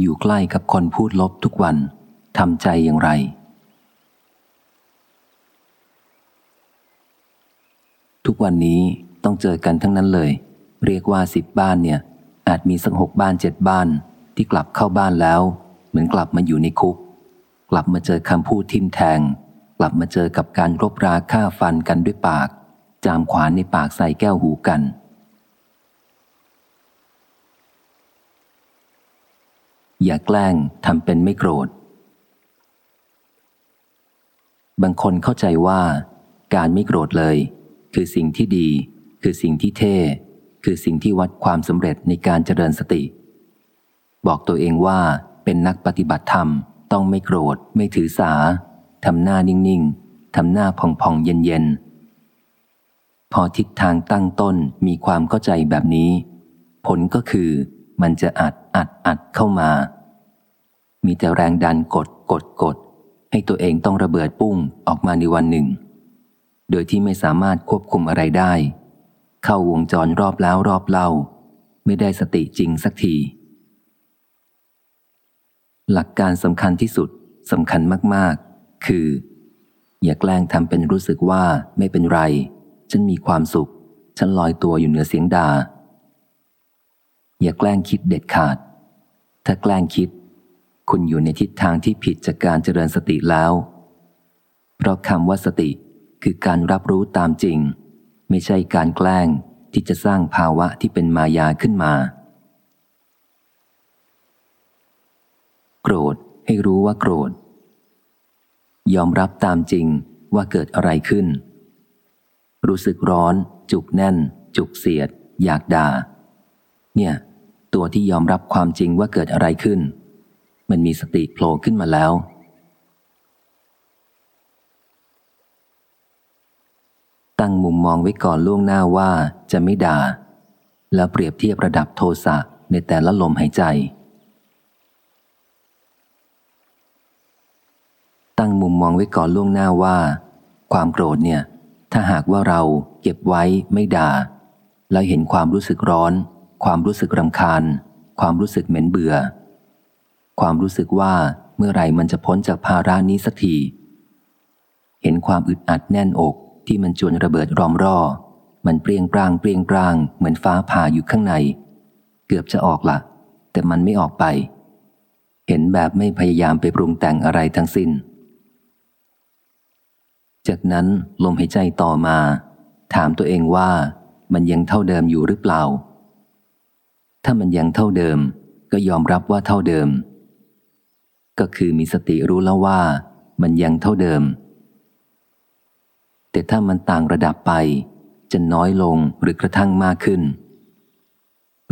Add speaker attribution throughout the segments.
Speaker 1: อยู่ใกล้กับคนพูดลบทุกวันทำใจอย่างไร ทุกวันนี้ต้องเจอกันทั้งนั้นเลย เรียกว่าสิบบ้านเนี่ย อาจมีสักหกบ้านเจ็ดบ้านที่กลับเข้าบ้านแล้ว เหมือนกลับมาอยู่ในคุก กลับมาเจอคำพูดทิมแทง กลับมาเจอกับการรบราฆ่าฟันกันด้วยปาก จามขวานในปากใส่แก้วหูกัน อย่าแกล้งทำเป็นไม่โกรธ บางคนเข้าใจว่า การไม่โกรธเลย คือสิ่งที่ดี คือสิ่งที่เท่ คือสิ่งที่วัดความสำเร็จในการเจริญสติ บอกตัวเองว่าเป็นนักปฏิบัติธรรม ต้องไม่โกรธ ไม่ถือสาทำหน้านิ่งๆทำหน้าผ่องๆเย็นๆพอทิศทางตั้งต้นมีความเข้าใจแบบนี้ ผลก็คือ มันจะอัดอัดอัดเข้ามา มีแต่แรงดันกดกดกด ให้ตัวเองต้องระเบิดปุ้งออกมาในวันหนึ่ง โดยที่ไม่สามารถควบคุมอะไรได้ เข้าวงจรรอบแล้วรอบเล่า ไม่ได้สติจริงสักที หลักการสำคัญที่สุดสำคัญมาก ๆ คือ อย่าแกล้งทำเป็นรู้สึกว่าไม่เป็นไร ฉันมีความสุข ฉันลอยตัวอยู่เหนือเสียงด่า อย่าแกล้งคิดเด็ดขาด ถ้าแกล้งคิด คุณอยู่ในทิศทางที่ผิดจากการเจริญสติแล้ว เพราะคำว่าสติคือการรับรู้ตามจริง ไม่ใช่การแกล้งที่จะสร้างภาวะที่เป็นมายาขึ้นมา โกรธให้รู้ว่าโกรธ ยอมรับตามจริงว่าเกิดอะไรขึ้น รู้สึกร้อน จุกแน่น จุกเสียด อยากด่า เนี่ย ตัวที่ยอมรับความจริงว่าเกิดอะไรขึ้น มันมีสติโผล่ขึ้นมาแล้ว ตั้งมุมมองไว้ก่อนล่วงหน้าว่าจะไม่ด่า แล้วเปรียบเทียบระดับโทสะในแต่ละลมหายใจ ตั้งมุมมองไว้ก่อนล่วงหน้าว่า ความโกรธเนี่ย ถ้าหากว่าเราเก็บไว้ไม่ด่า แล้วเห็นความรู้สึกร้อน ความรู้สึกรำคาญ ความรู้สึกเหม็นเบื่อ ความรู้สึกว่าเมื่อไหร่มันจะพ้นจากภาระนี้สักที เห็นความอึดอัดแน่นอกที่มันจวนระเบิดรอมร่อ มันเปรียงปรางเปรียงปรางเหมือนฟ้าผ่าอยู่ข้างใน เกือบจะออกละแต่มันไม่ออกไป เห็นแบบไม่พยายามไปปรุงแต่งอะไรทั้งสิน้น จากนั้นลมหายใจต่อมา ถามตัวเองว่ามันยังเท่าเดิมอยู่หรือเปล่า ถ้ามันยังเท่าเดิม ก็ยอมรับว่าเท่าเดิม ก็คือมีสติรู้แล้วว่า มันยังเท่าเดิม แต่ถ้ามันต่างระดับไป จะน้อยลงหรือกระทั่งมากขึ้น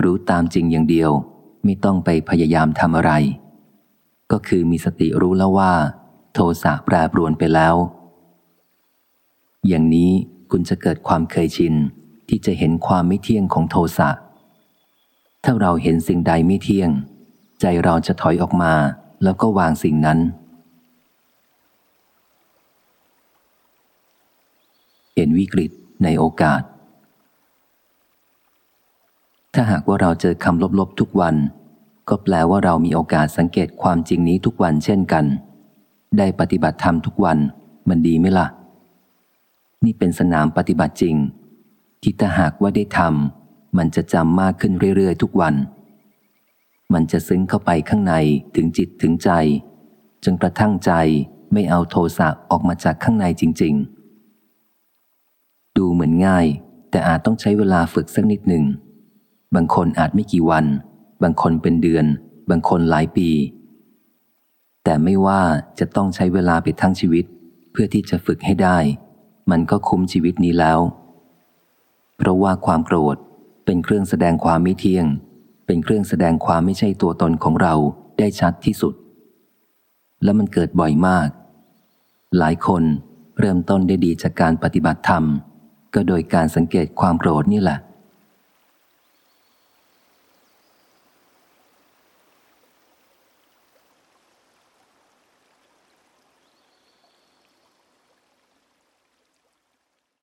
Speaker 1: รู้ตามจริงอย่างเดียว ไม่ต้องไปพยายามทำอะไร ก็คือมีสติรู้แล้วว่า โทสะแปรปรวนไปแล้ว อย่างนี้คุณจะเกิดความเคยชินที่จะเห็นความไม่เที่ยงของโทสะ ถ้าเราเห็นสิ่งใดไม่เที่ยง ใจเราจะถอยออกมาแล้วก็วางสิ่งนั้น เห็นวิกฤตในโอกาส ถ้าหากว่าเราเจอคำลบๆทุกวัน ก็แปลว่าเรามีโอกาสสังเกตความจริงนี้ทุกวันเช่นกัน ได้ปฏิบัติธรรมทุกวันมันดีไหมละ่ะ นี่เป็นสนามปฏิบัติจริง ที่ถ้าหากว่าได้ทำ มันจะจำมากขึ้นเรื่อยๆ ทุกวัน มันจะซึ้งเข้าไปข้างในถึงจิตถึงใจ จนกระทั่งใจไม่เอาโทสะออกมาจากข้างในจริง ๆ ดูเหมือนง่าย แต่อาจต้องใช้เวลาฝึกสักนิดหนึ่ง บางคนอาจไม่กี่วัน บางคนเป็นเดือน บางคนหลายปี แต่ไม่ว่าจะต้องใช้เวลาไปทั้งชีวิต เพื่อที่จะฝึกให้ได้ มันก็คุ้มชีวิตนี้แล้ว เพราะว่าความโกรธ เป็นเครื่องแสดงความไม่เที่ยง เป็นเครื่องแสดงความไม่ใช่ตัวตนของเราได้ชัดที่สุด และมันเกิดบ่อยมาก หลายคนเริ่มต้นได้ดีจากการปฏิบัติธรรม ก็โดยการสังเกตความโกรธนี่แหละ